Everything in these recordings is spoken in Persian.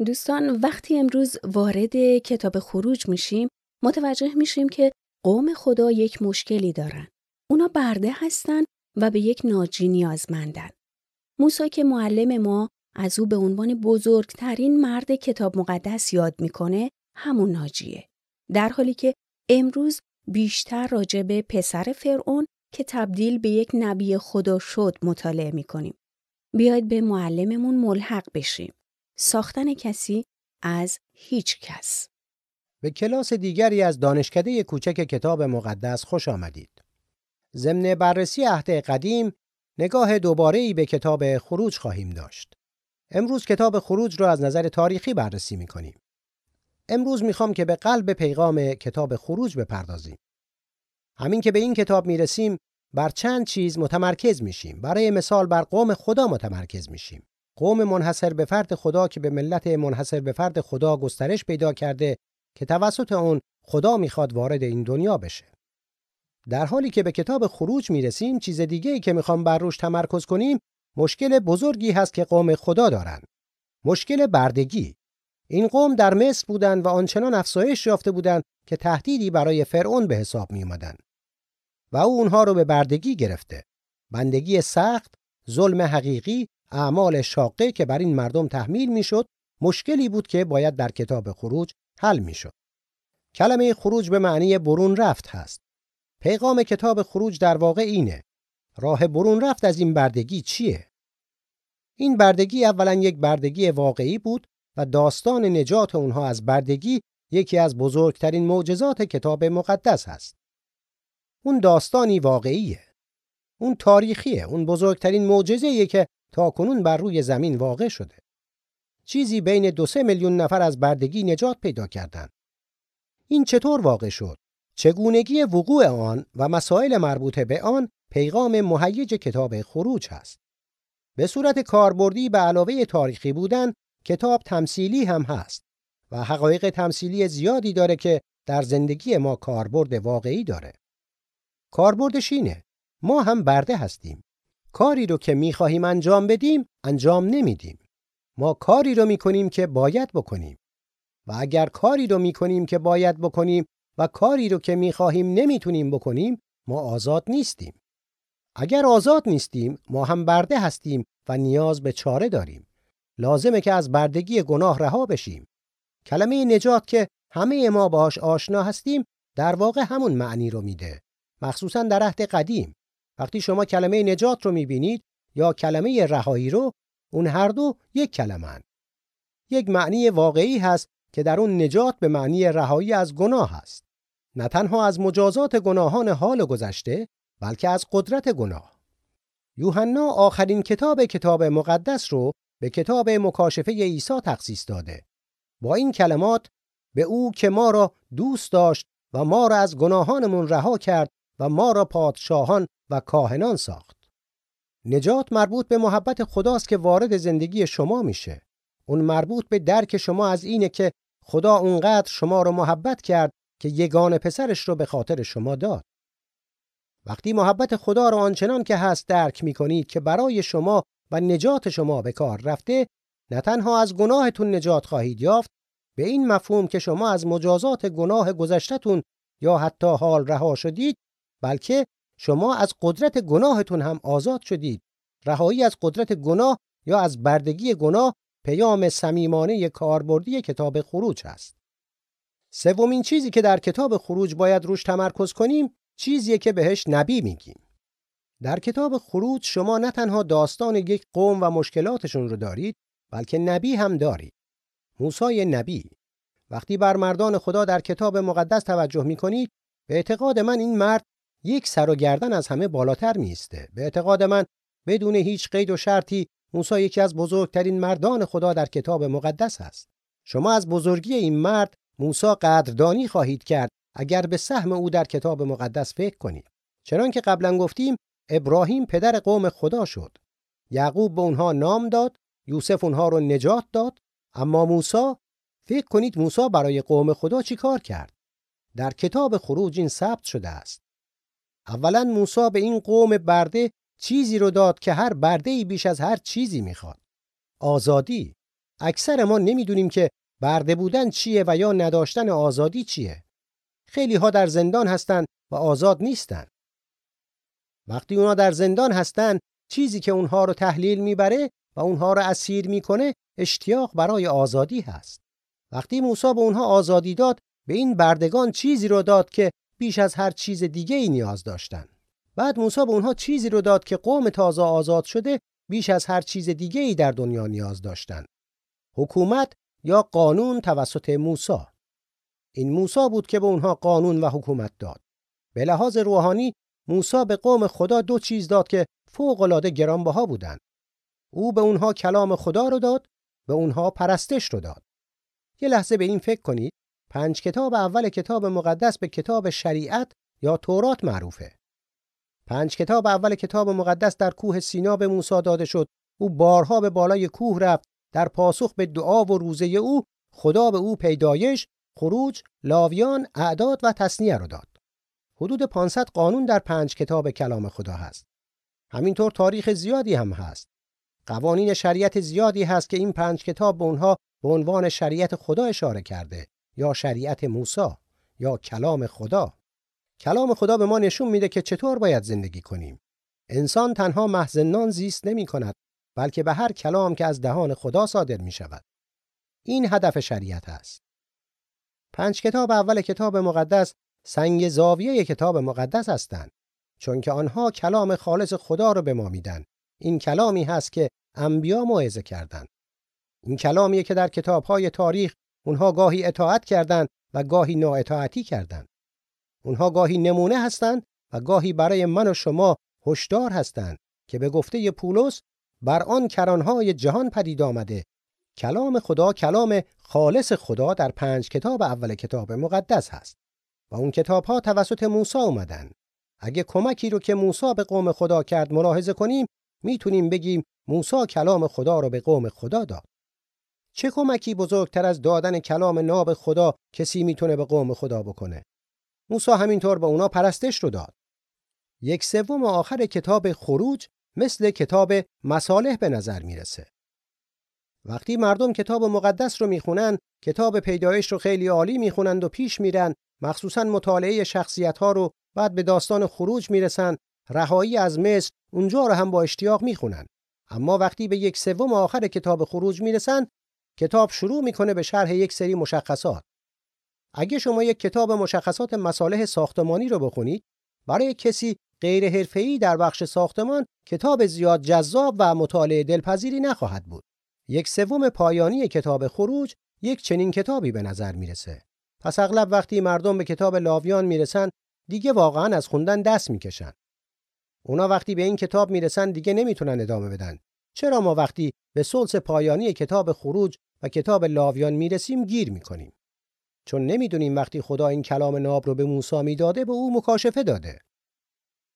دوستان وقتی امروز وارد کتاب خروج میشیم متوجه میشیم که قوم خدا یک مشکلی دارن. اونا برده هستن و به یک ناجی نیازمندن. موسی که معلم ما از او به عنوان بزرگترین مرد کتاب مقدس یاد می‌کنه همون ناجیه. در حالی که امروز بیشتر راجع به پسر فرعون که تبدیل به یک نبی خدا شد مطالعه می‌کنیم. بیاید به معلممون ملحق بشیم. ساختن کسی از هیچ کس. به کلاس دیگری از دانشکده کوچک کتاب مقدس خوش آمدید. ضمن بررسی عهد قدیم نگاه دوباره به کتاب خروج خواهیم داشت. امروز کتاب خروج را از نظر تاریخی بررسی می کنیم. امروز می‌خوام که به قلب پیغام کتاب خروج بپردازیم. همین که به این کتاب می‌رسیم بر چند چیز متمرکز میشیم. برای مثال بر قوم خدا متمرکز میشیم. قوم منحصر به فرد خدا که به ملت منحصر به فرد خدا گسترش پیدا کرده که توسط اون خدا می‌خواد وارد این دنیا بشه. در حالی که به کتاب خروج می‌رسیم چیز دیگه ای که می‌خوام بر روش تمرکز کنیم مشکل بزرگی هست که قوم خدا دارن. مشکل بردگی. این قوم در مصر بودند و آنچنان افزایش یافته بودند که تهدیدی برای فرعون به حساب می. و او اونها رو به بردگی گرفته. بندگی سخت، ظلم حقیقی، اعمال شاقه که بر این مردم تحمیل می‌شد، مشکلی بود که باید در کتاب خروج حل می‌شد. کلمه خروج به معنی برون رفت هست. پیغام کتاب خروج در واقع اینه. راه برون رفت از این بردگی چیه؟ این بردگی اولا یک بردگی واقعی بود و داستان نجات اونها از بردگی یکی از بزرگترین معجزات کتاب مقدس است. اون داستانی واقعیه. اون تاریخیه. اون بزرگترین معجزه‌ایه که تا کنون بر روی زمین واقع شده. چیزی بین دو سه میلیون نفر از بردگی نجات پیدا کردند. این چطور واقع شد؟ چگونگی وقوع آن و مسائل مربوطه به آن پیغام مهیج کتاب خروج هست. به صورت کاربردی به علاوه تاریخی بودن کتاب تمثیلی هم هست و حقایق تمثیلی زیادی داره که در زندگی ما کاربرد واقعی داره. کاربردش اینه ما هم برده هستیم. کاری رو که می‌خواهیم انجام بدیم انجام نمیدیم. ما کاری رو می‌کنیم که باید بکنیم. و اگر کاری رو می‌کنیم که باید بکنیم و کاری رو که می‌خواهیم نمی‌تونیم بکنیم ما آزاد نیستیم. اگر آزاد نیستیم ما هم برده هستیم و نیاز به چاره داریم. لازمه که از بردگی گناه رها بشیم. کلمه نجات که همه ما باهاش آشنا هستیم در واقع همون معنی رو میده. مخصوصا در عهد قدیم. وقتی شما کلمه نجات رو می‌بینید یا کلمه رهایی رو اون هر دو یک کلمه یک معنی واقعی هست که در اون نجات به معنی رهایی از گناه است. نه تنها از مجازات گناهان حال گذشته بلکه از قدرت گناه. یوحنا آخرین کتاب کتاب مقدس رو به کتاب مکاشفه عیسی تخصیص داده. با این کلمات به او که ما را دوست داشت و ما را از گناهانمون رها کرد و ما را پادشاهان و کاهنان ساخت. نجات مربوط به محبت خداست که وارد زندگی شما میشه. اون مربوط به درک شما از اینه که خدا اونقدر شما رو محبت کرد که یگان پسرش رو به خاطر شما داد. وقتی محبت خدا را آنچنان که هست درک می کنید که برای شما و نجات شما به کار رفته نه تنها از گناهتون نجات خواهید یافت به این مفهوم که شما از مجازات گناه گذشتتون یا حتی حال رها شدید بلکه شما از قدرت گناهتون هم آزاد شدید رهایی از قدرت گناه یا از بردگی گناه پیام صمیمانه کاربردی کتاب خروج است سومین چیزی که در کتاب خروج باید روش تمرکز کنیم چیزیه که بهش نبی میگیم. در کتاب خروج شما نه تنها داستان یک قوم و مشکلاتشون رو دارید بلکه نبی هم دارید. موسی نبی وقتی بر مردان خدا در کتاب مقدس توجه می‌کنید به اعتقاد من این مرد یک سر و گردن از همه بالاتر میسته. به اعتقاد من بدون هیچ قید و شرطی موسی یکی از بزرگترین مردان خدا در کتاب مقدس است. شما از بزرگی این مرد موسی قدردانی خواهید کرد اگر به سهم او در کتاب مقدس فکر کنید چنان که قبلا گفتیم ابراهیم پدر قوم خدا شد یعقوب به اونها نام داد یوسف اونها رو نجات داد اما موسی فکر کنید موسی برای قوم خدا چی کار کرد در کتاب خروج این ثبت شده است اولا موسی به این قوم برده چیزی رو داد که هر برده ای بیش از هر چیزی می‌خواد آزادی اکثر ما نمی‌دونیم که برده بودن چیه و یا نداشتن آزادی چیه. خیلی ها در زندان هستند و آزاد نیستن. وقتی اونا در زندان هستن چیزی که اونها رو تحلیل می‌بره و اونها رو اسیر می‌کنه اشتیاق برای آزادی هست. وقتی موسی به اونها آزادی داد به این بردگان چیزی رو داد که بیش از هر چیز دیگه ای نیاز داشتن. بعد موسی به اونها چیزی رو داد که قوم تازه آزاد شده بیش از هر چیز دیگه ای در دنیا نیاز داشتن. حکومت یا قانون توسط موسی. این موسی بود که به اونها قانون و حکومت داد. به لحاظ روحانی موسی به قوم خدا دو چیز داد که فوق گرانبها بودند. او به اونها کلام خدا رو داد، به اونها پرستش رو داد. یه لحظه به این فکر کنید، پنج کتاب اول کتاب مقدس به کتاب شریعت یا تورات معروفه. پنج کتاب اول کتاب مقدس در کوه سینا به موسی داده شد. او بارها به بالای کوه رفت در پاسخ به دعا و روزه او خدا به او پیدایش، خروج، لاویان، اعداد و تصنیه رو داد. حدود 500 قانون در پنج کتاب کلام خدا هست. همینطور تاریخ زیادی هم هست. قوانین شریعت زیادی هست که این پنج کتاب به اونها به عنوان شریعت خدا اشاره کرده یا شریعت موسی یا کلام خدا. کلام خدا به ما نشون میده که چطور باید زندگی کنیم. انسان تنها محض نان زیست نمی کند بلکه به هر کلام که از دهان خدا صادر می شود. این هدف شریعت است. پنج کتاب اول کتاب مقدس سنگ زاویه کتاب مقدس هستند چون که آنها کلام خالص خدا رو به ما میدن. این کلامی هست که انبیا موعظه کردند. این کلامیه که در کتابهای تاریخ اونها گاهی اطاعت کردند و گاهی نااطاعتی کردند. اونها گاهی نمونه هستند و گاهی برای من و شما هشدار هستند که به گفته پولس بر آن کرانهای جهان پدید آمده. کلام خدا کلام خالص خدا در پنج کتاب اول کتاب مقدس هست و اون کتاب ها توسط موسی اومدن. اگه کمکی رو که موسی به قوم خدا کرد ملاحظه کنیم می‌تونیم بگیم موسی کلام خدا رو به قوم خدا داد. چه کمکی بزرگتر از دادن کلام ناب خدا کسی می‌تونه به قوم خدا بکنه؟ موسی همینطور به اونا پرستش رو داد. یک سوم آخر کتاب خروج مثل کتاب مصالح به نظر می‌رسه. وقتی مردم کتاب مقدس رو می‌خونن کتاب پیدایش رو خیلی عالی می‌خونند و پیش میرن مخصوصا مطالعه شخصیت ها رو بعد به داستان خروج می‌رسن رهایی از مصر اونجا رو هم با اشتیاق می‌خونن. اما وقتی به یک سوم آخر کتاب خروج می‌رسن کتاب شروع می‌کنه به شرح یک سری مشخصات. اگه شما یک کتاب مشخصات مصالح ساختمانی رو بخونید برای کسی غیر حرفه‌ای در بخش ساختمان کتاب زیاد جذاب و مطالعه دلپذیری نخواهد بود. یک سوم پایانی کتاب خروج یک چنین کتابی به نظر می‌رسه. پس اغلب وقتی مردم به کتاب لاویان می‌رسن دیگه واقعا از خوندن دست می‌کشن. اونا وقتی به این کتاب می‌رسن دیگه نمی‌تونن ادامه بدن. چرا ما وقتی به سلس پایانی کتاب خروج و کتاب لاویان می‌رسیم گیر می‌کنیم؟ چون نمی‌دونیم وقتی خدا این کلام ناب رو به موسی می‌داده به او مکاشفه داده.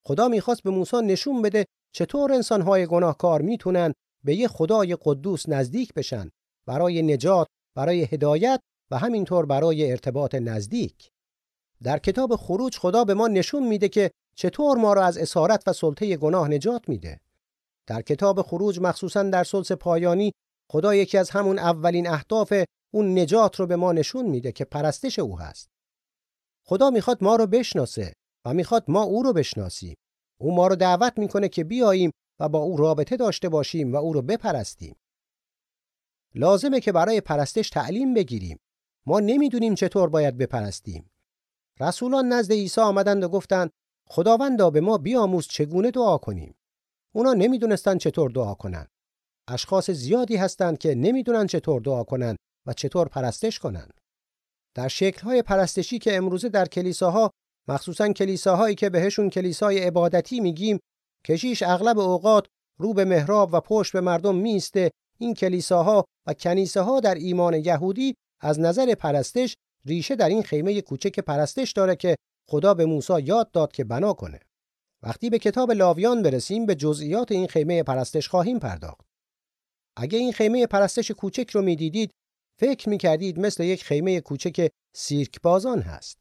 خدا می‌خواست به موسی نشون بده چطور انسانهای گناهکار می‌تونن به یه خدای قدوس نزدیک بشن برای نجات برای هدایت و همینطور برای ارتباط نزدیک. در کتاب خروج خدا به ما نشون میده که چطور ما را از اسارت و سلطه گناه نجات میده. در کتاب خروج مخصوصا در سلس پایانی خدا یکی از همون اولین اهداف اون نجات رو به ما نشون میده که پرستش او هست. خدا می‌خواد ما رو بشناسه و می‌خواد ما او رو بشناسیم. او ما رو دعوت می‌کنه که بیاییم و با او رابطه داشته باشیم و او رو بپرستیم. لازمه که برای پرستش تعلیم بگیریم. ما نمی‌دونیم چطور باید بپرستیم. رسولان نزد عیسی آمدند و گفتند خداوندا به ما بیاموز چگونه دعا کنیم؟ اونا نمی‌دونستند چطور دعا کنند اشخاص زیادی هستند که نمی‌دونن چطور دعا کنند و چطور پرستش کنند در شکل‌های پرستشی که امروزه در کلیساها مخصوصا کلیساهایی که بهشون کلیسای عبادتی میگیم کشیش اغلب اوقات رو به محراب و پشت به مردم میسته این کلیساها و کنیسه ها در ایمان یهودی از نظر پرستش ریشه در این خیمه کوچک پرستش داره که خدا به موسی یاد داد که بنا کنه. وقتی به کتاب لاویان برسیم به جزئیات این خیمه پرستش خواهیم پرداخت. اگه این خیمه پرستش کوچک رو می‌دیدید فکر می‌کردید مثل یک خیمه کوچک سیرک بازان هست.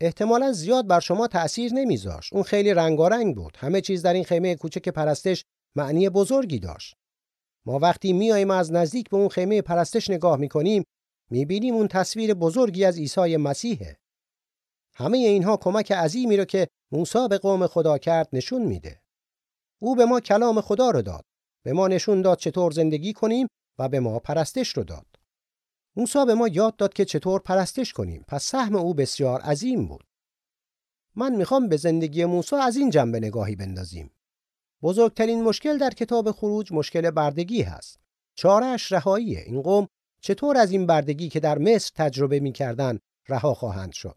احتمالا زیاد بر شما تأثیر نمیذاشت. اون خیلی رنگارنگ بود. همه چیز در این خیمه کوچک پرستش معنی بزرگی داشت. ما وقتی میایم از نزدیک به اون خیمه پرستش نگاه می‌کنیم می‌بینیم اون تصویر بزرگی از عیسی مسیحه. همه اینها کمک عظیمی رو که موسی به قوم خدا کرد نشون میده. او به ما کلام خدا رو داد. به ما نشون داد چطور زندگی کنیم و به ما پرستش رو داد. موسی به ما یاد داد که چطور پرستش کنیم. پس سهم او بسیار عظیم بود. من می‌خوام به زندگی موسی از این جنبه نگاهی بندازیم. بزرگترین مشکل در کتاب خروج مشکل بردگی هست. چارش رهاییه. این قوم چطور از این بردگی که در مصر تجربه می‌کردن رها خواهند شد؟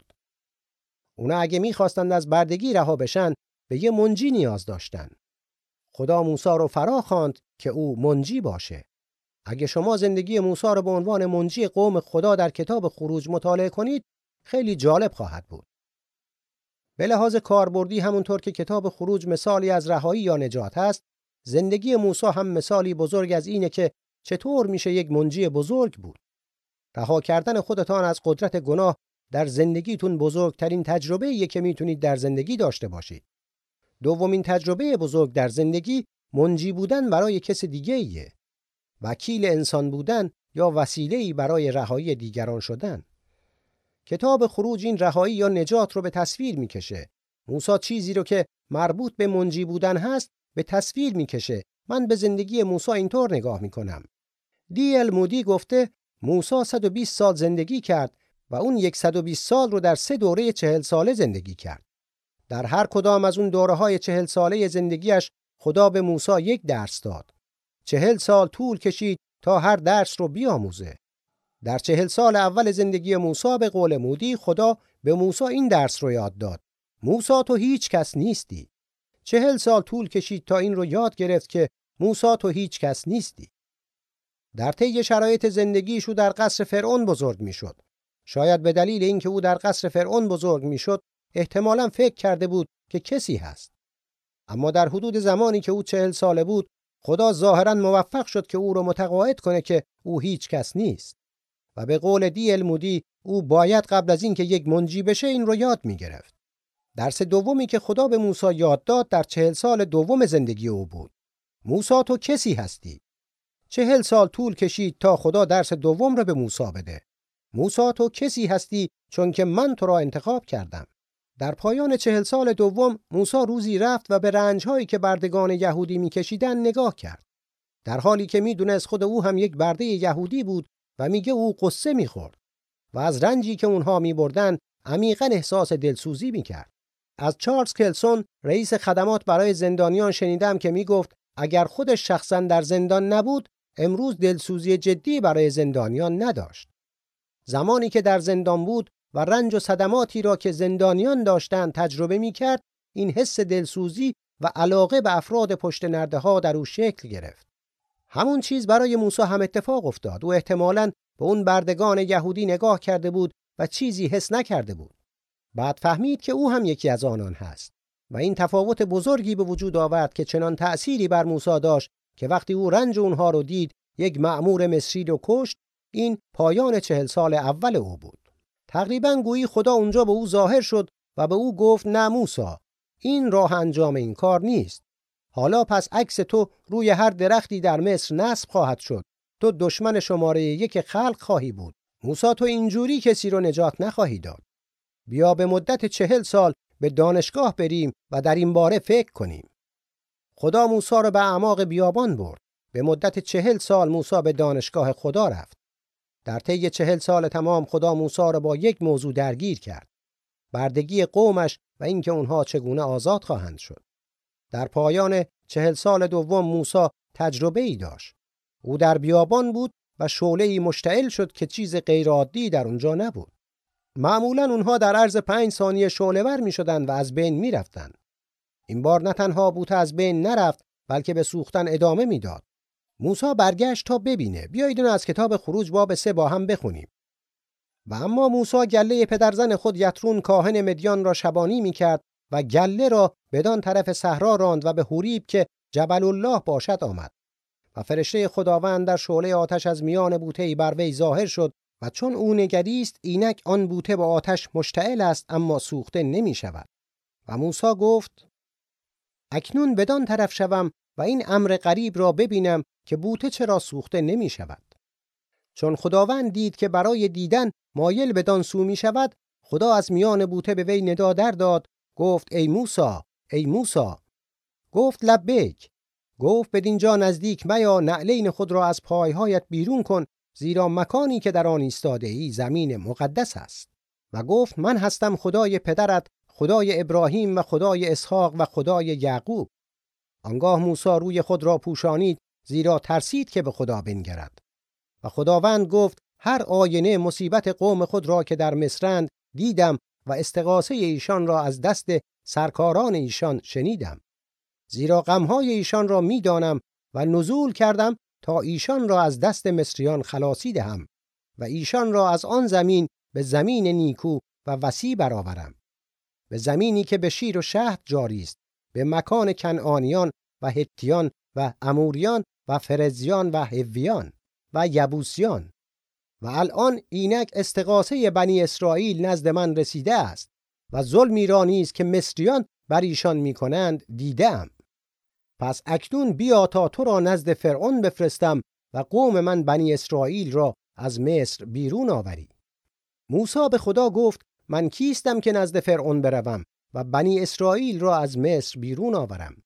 اونا اگه می‌خواستند از بردگی رها بشن به یه منجی نیاز داشتن. خدا موسی رو فرا خواند که او منجی باشه. اگه شما زندگی موسی رو به عنوان منجی قوم خدا در کتاب خروج مطالعه کنید خیلی جالب خواهد بود. به لحاظ کاربردی همونطور که کتاب خروج مثالی از رهایی یا نجات هست، زندگی موسی هم مثالی بزرگ از اینه که چطور میشه یک منجی بزرگ بود. رها کردن خودتان از قدرت گناه در زندگیتون بزرگترین تجربه که می‌تونید در زندگی داشته باشید. دومین تجربه بزرگ در زندگی منجی بودن برای کس دیگه ایه. وکیل انسان بودن یا وسیله‌ای برای رهایی دیگران شدن. کتاب خروج این رهایی یا نجات رو به تصویر می‌کشه. موسی چیزی رو که مربوط به منجی بودن هست به تصویر می‌کشه. من به زندگی موسی اینطور نگاه می‌کنم. دی ال مودی گفته موسی 120 سال زندگی کرد و اون 120 سال رو در سه دوره چهل ساله زندگی کرد. در هر کدام از اون دوره های چهل ساله زندگیش خدا به موسی یک درس داد. چهل سال طول کشید تا هر درس رو بیاموزه. در چهل سال اول زندگی موسی به قول مودی خدا به موسی این درس رو یاد داد. موسی تو هیچ کس نیستی. چهل سال طول کشید تا این رو یاد گرفت که موسی تو هیچ کس نیستی. در طی شرایط زندگیش او در قصر فرعون بزرگ می‌شد. شاید به دلیل اینکه او در قصر فرعون بزرگ می‌شد، احتمالا فکر کرده بود که کسی هست. اما در حدود زمانی که او چهل ساله بود، خدا ظاهرا موفق شد که او را متقاعد کنه که او هیچ کس نیست. و به قول دی المودی او باید قبل از اینکه یک منجی بشه این رو یاد می گرفت. درس دومی که خدا به موسی یاد داد در چهل سال دوم زندگی او بود. موسی تو کسی هستی. چهل سال طول کشید تا خدا درس دوم را به موسی بده. موسی تو کسی هستی چون که من تو را انتخاب کردم. در پایان چهل سال دوم موسی روزی رفت و به رنجهایی که بردگان یهودی میکشیدن نگاه کرد. در حالی که می‌دونست خود او هم یک برده یهودی بود و میگه او قصه می‌خورد و از رنجی که اونها میبردن عمیقا احساس دلسوزی می‌کرد. از چارلز کلسون رئیس خدمات برای زندانیان شنیدم که می‌گفت اگر خودش شخصا در زندان نبود امروز دلسوزی جدی برای زندانیان نداشت. زمانی که در زندان بود و رنج و صدماتی را که زندانیان داشتند تجربه می کرد این حس دلسوزی و علاقه به افراد پشت نرده ها در او شکل گرفت. همون چیز برای موسی هم اتفاق افتاد. او احتمالاً به اون بردگان یهودی نگاه کرده بود و چیزی حس نکرده بود. بعد فهمید که او هم یکی از آنان هست و این تفاوت بزرگی به وجود آورد که چنان تأثیری بر موسی داشت که وقتی او رنج اونها رو دید یک مأمور مصری رو کشت این پایان چهل سال اول او بود. تقریبا گویی خدا اونجا به او ظاهر شد و به او گفت نه موسی این راه انجام این کار نیست. حالا پس عکس تو روی هر درختی در مصر نصب خواهد شد. تو دشمن شماره یک خلق خواهی بود. موسی تو اینجوری کسی رو نجات نخواهی داد. بیا به مدت چهل سال به دانشگاه بریم و در این باره فکر کنیم. خدا موسی را به اعماق بیابان برد. به مدت چهل سال موسی به دانشگاه خدا رفت. در طی چهل سال تمام خدا موسی را با یک موضوع درگیر کرد بردگی قومش و اینکه اونها چگونه آزاد خواهند شد در پایان چهل سال دوم موسی تجربه ای داشت او در بیابان بود و شعله ای مشتعل شد که چیز غیرعادی در اونجا نبود معمولا اونها در عرض پنج ثانیه شعله ور می شدن و از بین می رفتن. این بار نه تنها بوته از بین نرفت بلکه به سوختن ادامه می‌داد. موسی برگشت تا ببینه. بیایید از کتاب خروج باب سه با هم بخونیم. و اما موسی گله پدرزن خود یترون کاهن مدیان را شبانی می‌کرد و گله را بدان طرف صحرا راند و به حوریب که جبل الله باشد آمد. و فرشته خداوند در شعله آتش از میان بوته بر وی ظاهر شد و چون او نگریست اینک آن بوته با آتش مشتعل است اما سوخته نمی شود. و موسی گفت اکنون بدان طرف شوم و این امر غریب را ببینم که بوته چرا سوخته نمی شود. چون خداوند دید که برای دیدن مایل بدان سو می شود خدا از میان بوته به وی ندا در داد گفت ای موسا ای موسا گفت لبیک. گفت بدینجا نزدیک میا نعلین خود را از پایهایت بیرون کن زیرا مکانی که در آن ایستاده ای زمین مقدس است. و گفت من هستم خدای پدرت خدای ابراهیم و خدای اسحاق و خدای یعقوب. آنگاه موسی روی خود را پوشانید زیرا ترسید که به خدا بنگرد. و خداوند گفت هر آینه مصیبت قوم خود را که در مصرند دیدم و استغاثه ایشان را از دست سرکاران ایشان شنیدم. زیرا غمهای ایشان را می‌دانم و نزول کردم تا ایشان را از دست مصریان خلاصی دهم و ایشان را از آن زمین به زمین نیکو و وسیع برآورم. به زمینی که به شیر و شهد جاری است به مکان کنعانیان و هتیان و اموریان و فرزیان و هویان و یبوسیان. و الان اینک استقاسه بنی اسرائیل نزد من رسیده است و ظلمی را نیز که مصریان بر ایشان می‌کنند دیدم. پس اکنون بیا تا تو را نزد فرعون بفرستم و قوم من بنی اسرائیل را از مصر بیرون آوری. موسی به خدا گفت من کیستم که نزد فرعون بروم و بنی اسرائیل را از مصر بیرون آورم.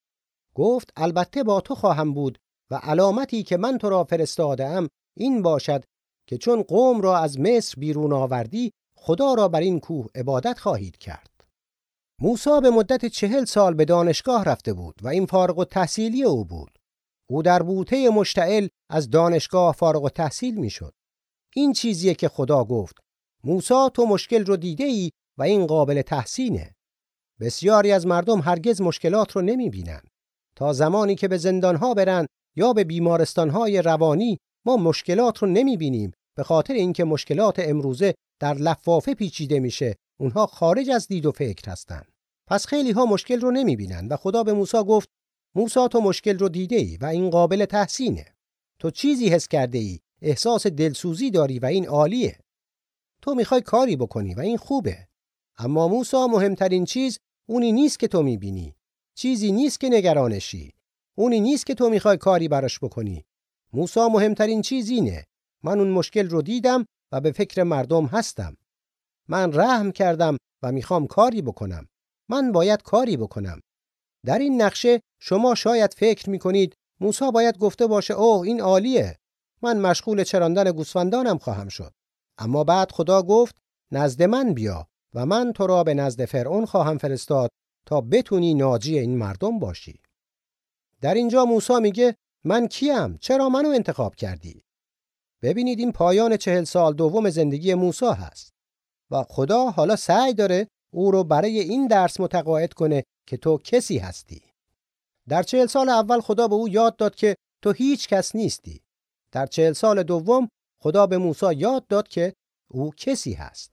گفت البته با تو خواهم بود و علامتی که من تو را فرستاده ام این باشد که چون قوم را از مصر بیرون آوردی خدا را بر این کوه عبادت خواهید کرد. موسی به مدت چهل سال به دانشگاه رفته بود و این فارغ و تحصیلی او بود. او در بوته مشتعل از دانشگاه فارغ و تحصیل می‌شد. این چیزیه که خدا گفت موسی تو مشکل رو دیده ای و این قابل تحسینه. بسیاری از مردم هرگز مشکلات رو نمی بینن. تا زمانی که به زندانها برن یا به بیمارستانهای روانی ما مشکلات رو نمی بینیم به خاطر اینکه مشکلات امروزه در لفافه پیچیده میشه. اونها خارج از دید و فکر هستن. پس خیلی ها مشکل رو نمی بینن و خدا به موسی گفت موسی تو مشکل رو دیده ای و این قابل تحسینه. تو چیزی حس کرده ای احساس دلسوزی داری و این عالیه. تو می‌خوای کاری بکنی و این خوبه. اما موسی مهمترین چیز اونی نیست که تو می‌بینی. چیزی نیست که نگرانشی. اونی نیست که تو می‌خوای کاری براش بکنی. موسی مهمترین چیز اینه. من اون مشکل رو دیدم و به فکر مردم هستم. من رحم کردم و می‌خوام کاری بکنم. من باید کاری بکنم. در این نقشه شما شاید فکر می‌کنید موسی باید گفته باشه اوه این عالیه. من مشغول چراندن گوسفندانم خواهم شد. اما بعد خدا گفت نزد من بیا و من تو را به نزد فرعون خواهم فرستاد تا بتونی ناجی این مردم باشی. در اینجا موسی میگه من کیم؟ چرا منو انتخاب کردی؟ ببینید این پایان چهل سال دوم زندگی موسی هست و خدا حالا سعی داره او رو برای این درس متقاعد کنه که تو کسی هستی. در چهل سال اول خدا به او یاد داد که تو هیچ کس نیستی. در چهل سال دوم خدا به موسی یاد داد که او کسی هست.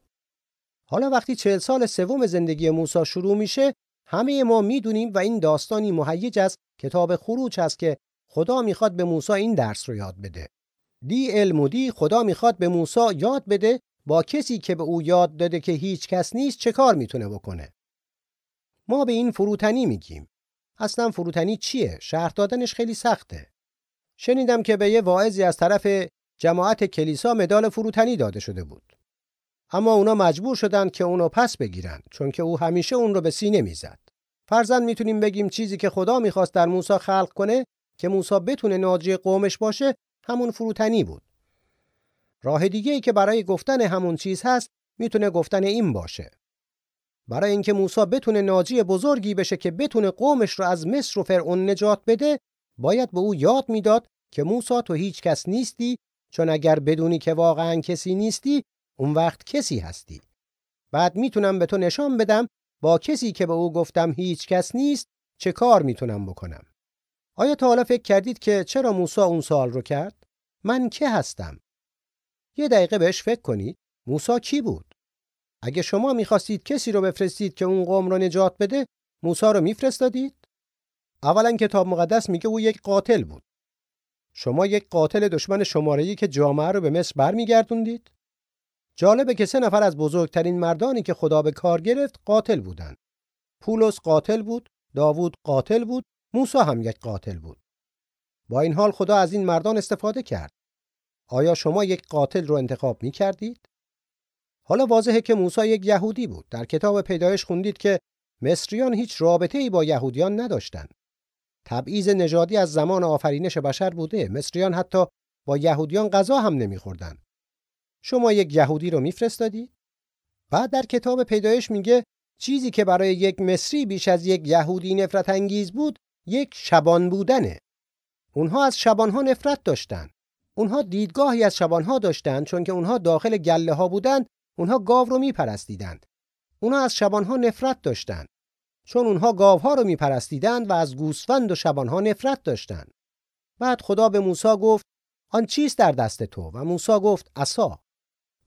حالا وقتی چهل سال سوم زندگی موسی شروع میشه همه ما می‌دونیم و این داستانی مهیج از کتاب خروج هست که خدا می‌خواد به موسی این درس رو یاد بده. دی علمودی خدا می‌خواد به موسی یاد بده با کسی که به او یاد داده که هیچ کس نیست چه کار می‌تونه بکنه. ما به این فروتنی میگیم. اصلا فروتنی چیه؟ شرح دادنش خیلی سخته. شنیدم که به یه واعظی از طرف جماعت کلیسا مدال فروتنی داده شده بود. اما اونا مجبور شدند که اونو پس بگیرن چون که او همیشه اون رو به سینه می‌زد. فرزن می‌تونیم بگیم چیزی که خدا می‌خواست در موسی خلق کنه که موسی بتونه ناجی قومش باشه همون فروتنی بود. راه دیگه ای که برای گفتن همون چیز هست می‌تونه گفتن این باشه. برای اینکه موسی بتونه ناجی بزرگی بشه که بتونه قومش رو از مصر و فرعون نجات بده باید به او یاد می‌داد که موسی تو هیچ کس نیستی چون اگر بدونی که واقعا کسی نیستی اون وقت کسی هستی. بعد می‌تونم به تو نشان بدم با کسی که به او گفتم هیچ کس نیست چه کار می‌تونم بکنم. آیا تا حالا فکر کردید که چرا موسی اون سوال رو کرد؟ من که هستم؟ یه دقیقه بهش فکر کنید. موسی کی بود؟ اگه شما می‌خواستید کسی رو بفرستید که اون قوم رو نجات بده موسی رو میفرستادید؟ اولا کتاب مقدس میگه او یک قاتل بود. شما یک قاتل دشمن شماره که جامعه رو به مصر برمیگردوندید؟ جالبه که سه نفر از بزرگترین مردانی که خدا به کار گرفت قاتل بودند. پولس قاتل بود، داوود قاتل بود موسی هم یک قاتل بود. با این حال خدا از این مردان استفاده کرد. آیا شما یک قاتل رو انتخاب می کردید؟ حالا واضحه که موسی یک یهودی بود. در کتاب پیدایش خوندید که مصریان هیچ رابطه ای با یهودیان نداشتند. تبعیض نژادی از زمان آفرینش بشر بوده. مصریان حتی با یهودیان غذا هم نمیخوردن. شما یک یهودی رو میفرستادی؟ بعد در کتاب پیدایش میگه چیزی که برای یک مصری بیش از یک یهودی نفرت انگیز بود یک شبان بودنه. اونها از شبانها نفرت داشتند اونها دیدگاهی از شبانها داشتند چون که اونها داخل گله ها بودند اونها گاو رو میپرستیدند. اونها از شبانها نفرت داشتند چون اونها گاوها رو میپرستیدند و از گوسفند و شبانها نفرت داشتند. بعد خدا به موسی گفت آن چیست در دست تو؟ و موسی گفت عصا.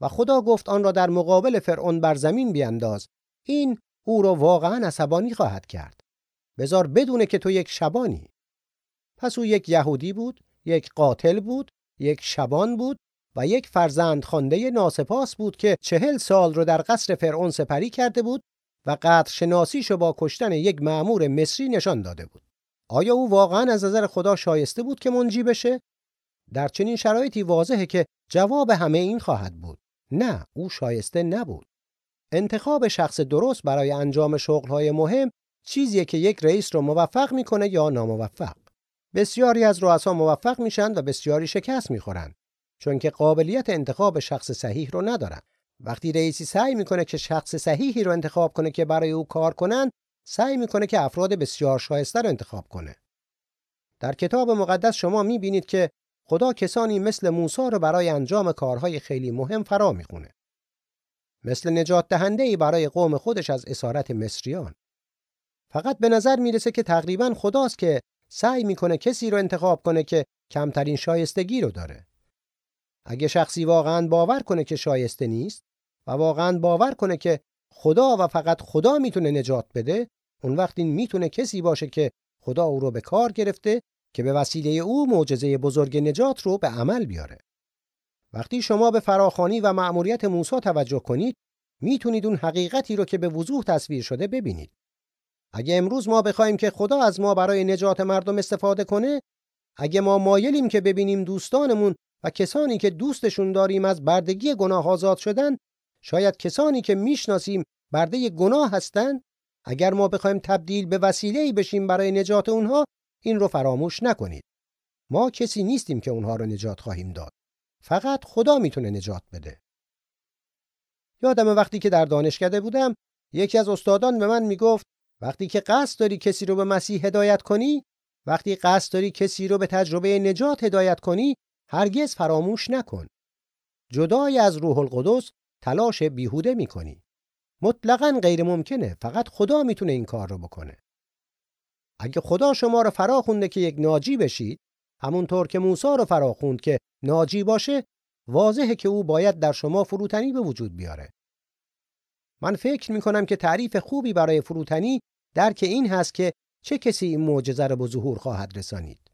و خدا گفت آن را در مقابل فرعون بر زمین بیانداز این او را واقعا عصبانی خواهد کرد. بزار بدونه که تو یک شبانی. پس او یک یهودی بود یک قاتل بود یک شبان بود و یک فرزند خانده ناسپاس بود که چهل سال رو در قصر فرعون سپری کرده بود و قدر شناسیشو با کشتن یک معمور مصری نشان داده بود. آیا او واقعا از نظر خدا شایسته بود که منجی بشه؟ در چنین شرایطی واضحه که جواب همه این خواهد بود. نه، او شایسته نبود. انتخاب شخص درست برای انجام شغلهای مهم چیزیه که یک رئیس رو موفق می‌کنه یا ناموفق. بسیاری از رؤسا موفق میشن و بسیاری شکست می‌خورن چون که قابلیت انتخاب شخص صحیح رو ندارن. وقتی رئیسی سعی می‌کنه که شخص صحیحی رو انتخاب کنه که برای او کار کنن سعی می‌کنه که افراد بسیار شایسته رو انتخاب کنه. در کتاب مقدس شما می‌بینید که خدا کسانی مثل موسی رو برای انجام کارهای خیلی مهم فرا می‌خونه. مثل نجات دهنده ای برای قوم خودش از اسارت مصریان. فقط به نظر می‌رسه که تقریبا خداست که سعی می‌کنه کسی رو انتخاب کنه که کمترین شایستگی رو داره. اگه شخصی واقعا باور کنه که شایسته نیست و واقعا باور کنه که خدا و فقط خدا می‌تونه نجات بده اون وقت این می‌تونه کسی باشه که خدا او رو به کار گرفته که به وسیله او معجزه بزرگ نجات رو به عمل بیاره. وقتی شما به فراخانی و مأموریت موسی توجه کنید می‌تونید اون حقیقتی رو که به وضوح تصویر شده ببینید. اگه امروز ما بخوایم که خدا از ما برای نجات مردم استفاده کنه اگه ما مایلیم که ببینیم دوستانمون و کسانی که دوستشون داریم از بردگی گناه آزاد شدن شاید کسانی که می‌شناسیم برده گناه هستند اگر ما بخوایم تبدیل به وسیله‌ای بشیم برای نجات اونها این رو فراموش نکنید. ما کسی نیستیم که اونها رو نجات خواهیم داد. فقط خدا می‌تونه نجات بده. یادم وقتی که در دانشکده بودم یکی از استادان به من می‌گفت وقتی که قصد داری کسی رو به مسیح هدایت کنی وقتی قصد داری کسی رو به تجربه نجات هدایت کنی هرگز فراموش نکن. جدای از روح القدس تلاش بیهوده می‌کنی. مطلقا غیر ممکنه فقط خدا می‌تونه این کار رو بکنه. اگه خدا شما رو فرا خونده که یک ناجی بشید همونطور که موسی رو فرا خوند که ناجی باشه واضحه که او باید در شما فروتنی به وجود بیاره. من فکر می‌کنم که تعریف خوبی برای فروتنی درک این هست که چه کسی این معجزه رو به ظهور خواهد رسانید.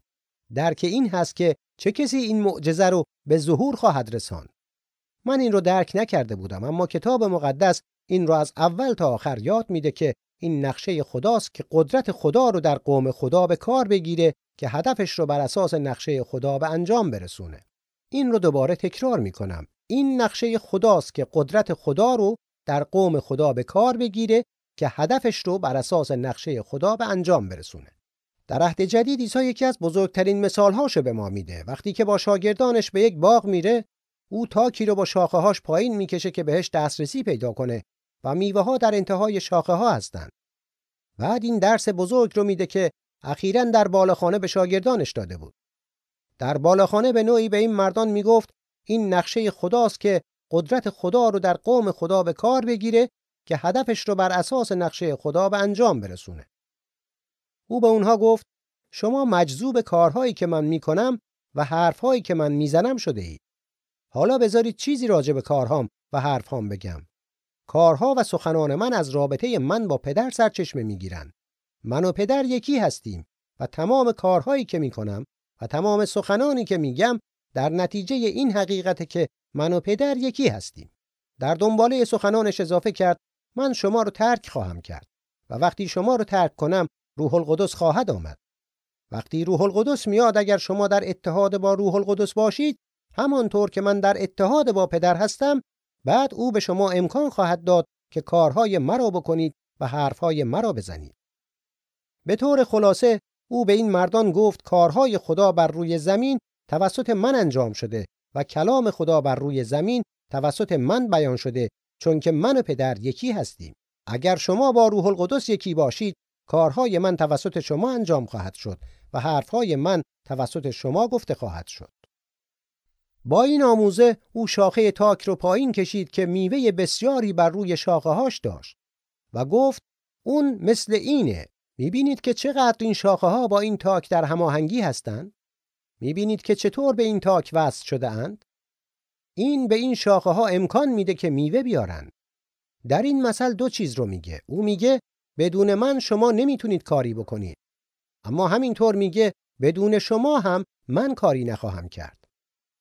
درک این هست که چه کسی این معجزه رو به ظهور خواهد رساند. من این رو درک نکرده بودم اما کتاب مقدس این رو از اول تا آخر یاد میده که این نقشه خداست که قدرت خدا رو در قوم خدا به کار بگیره که هدفش رو بر اساس نقشه خدا به انجام برسونه. این رو دوباره تکرار می‌کنم. این نقشه خداست که قدرت خدا رو در قوم خدا به کار بگیره که هدفش رو بر اساس نقشه خدا به انجام برسونه. در عهد جدید عیسی یکی از بزرگترین مثالهاشو به ما میده. وقتی که با شاگردانش به یک باغ میره او تاکی رو با شاخه هاش پایین می‌کشه که بهش دسترسی پیدا کنه و میوه ها در انتهای شاخه ها هستند. بعد این درس بزرگ رو میده که اخیرا در بالاخانه به شاگردانش داده بود. در بالاخانه به نوعی به این مردان می‌گفت این نقشه خداست که قدرت خدا رو در قوم خدا به کار بگیره که هدفش رو بر اساس نقشه خدا به انجام برسونه. او به اونها گفت شما مجذوب کارهایی که من می‌کنم و حرفهایی که من می‌زنم شده اید. حالا بذارید چیزی راجع به کارهام و حرفهام بگم. کارها و سخنان من از رابطه من با پدر سرچشمه می‌گیرند. من و پدر یکی هستیم و تمام کارهایی که می‌کنم و تمام سخنانی که میگم در نتیجه این حقیقت که من و پدر یکی هستیم. در دنباله سخنانش اضافه کرد من شما رو ترک خواهم کرد و وقتی شما رو ترک کنم روح القدس خواهد آمد. وقتی روح القدس میاد اگر شما در اتحاد با روح القدس باشید همانطور که من در اتحاد با پدر هستم بعد او به شما امکان خواهد داد که کارهای مرا بکنید و حرفهای مرا بزنید. به طور خلاصه او به این مردان گفت کارهای خدا بر روی زمین توسط من انجام شده و کلام خدا بر روی زمین توسط من بیان شده چون که من و پدر یکی هستیم. اگر شما با روح القدس یکی باشید کارهای من توسط شما انجام خواهد شد و حرفهای من توسط شما گفته خواهد شد. با این آموزه او شاخه تاک رو پایین کشید که میوه بسیاری بر روی شاخه هاش داشت و گفت اون مثل اینه. می‌بینید که چقدر این شاخه ها با این تاک در هماهنگی هستند؟ می‌بینید که چطور به این تاک وصل شده اند این به این شاخه ها امکان میده که میوه بیارن در این مثل دو چیز رو میگه. او میگه بدون من شما نمی‌تونید کاری بکنید. اما همینطور میگه بدون شما هم من کاری نخواهم کرد.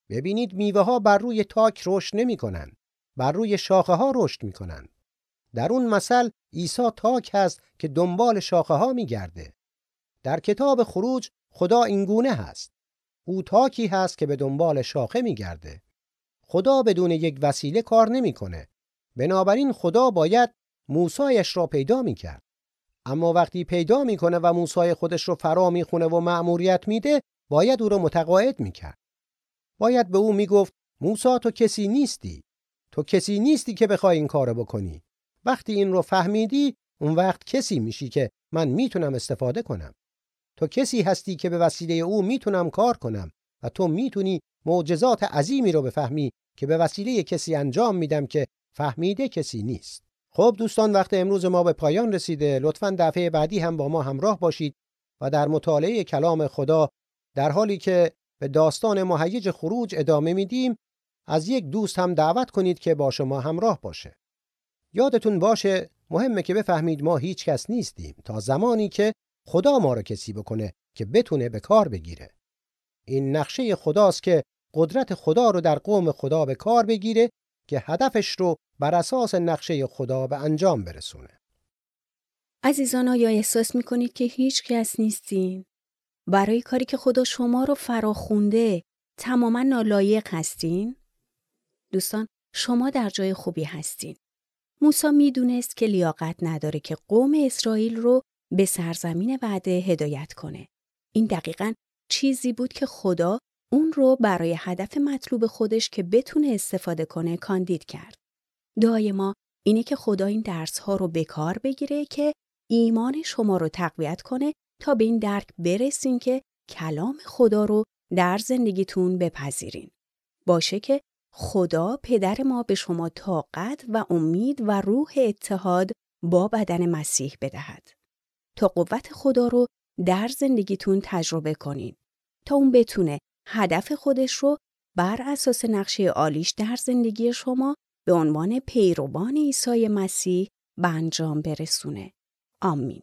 ببینید میوه ها بر روی تاک رشد نمی کنن. بر روی شاخه ها رشد می کنن. در اون مثل عیسی تاک هست که دنبال شاخه ها می گرده. در کتاب خروج خدا اینگونه هست. او تاکی هست که به دنبال شاخه می گرده. خدا بدون یک وسیله کار نمی‌کنه. بنابراین خدا باید موسایش را پیدا می کرد. اما وقتی پیدا می‌کنه و موسای خودش رو فرا می‌خونه و مأموریت میده باید او رو متقاعد می‌کرد باید به او می‌گفت موسی تو کسی نیستی. تو کسی نیستی که بخوای این کارو بکنی. وقتی این رو فهمیدی اون وقت کسی میشی که من می‌تونم استفاده کنم. تو کسی هستی که به وسیله او می‌تونم کار کنم و تو می‌تونی معجزات عظیمی رو بفهمی که به وسیله کسی انجام میدم که فهمیده کسی نیست. خب دوستان وقت امروز ما به پایان رسیده. لطفا دفعه بعدی هم با ما همراه باشید و در مطالعه کلام خدا در حالی که به داستان مهیج خروج ادامه میدیم. از یک دوست هم دعوت کنید که با شما همراه باشه. یادتون باشه مهمه که بفهمید ما هیچ کس نیستیم تا زمانی که خدا ما رو کسی بکنه که بتونه به کار بگیره. این نقشه خداست که قدرت خدا رو در قوم خدا به کار بگیره که هدفش رو بر اساس نقشه خدا به انجام برسونه. عزیزان آیا احساس می‌کنید که هیچ کس نیستین؟ برای کاری که خدا شما رو فراخونده تماما نالایق هستین؟ دوستان شما در جای خوبی هستین. موسا می‌دونست که لیاقت نداره که قوم اسرائیل رو به سرزمین وعده هدایت کنه. این دقیقا چیزی بود که خدا اون رو برای هدف مطلوب خودش که بتونه استفاده کنه کاندید کرد. دعای ما اینه که خدا این درس ها رو به کار بگیره که ایمان شما رو تقویت کنه تا به این درک برسین که کلام خدا رو در زندگیتون بپذیرین. باشه که خدا پدر ما به شما طاقت و امید و روح اتحاد با بدن مسیح بدهد. تا قوت خدا رو در زندگیتون تجربه کنین. تا اون بتونه هدف خودش رو بر اساس نقشه عالیش در زندگی شما به عنوان پیروان عیسی مسیح به انجام برسونه. آمین.